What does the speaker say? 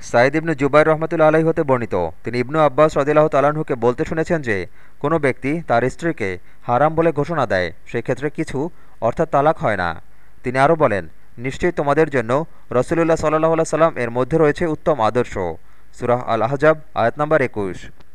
সাইদ ইবনু জুবাইর রহমতুল্লা আলাই হতে বর্ণিত। তিনি ইবনু আব্বাস রদিল্লাহ তালাহুকে বলতে শুনেছেন যে, কোনো ব্যক্তি তার স্ত্রীকে হারাম বলে ঘোষণা দেয়, সেক্ষেত্রে কিছু অর্থাৎ তালাক হয় না। তিনি আরও বলেন, নিশ্চয়ই তোমাদের জন্য রসুলুল্লাহ সাল্লাহ সাল্লাম এর মধ্যে রয়েছে উত্তম আদর্শ। সুরাহ আল আহজাব আয়াত নম্বর একুশ।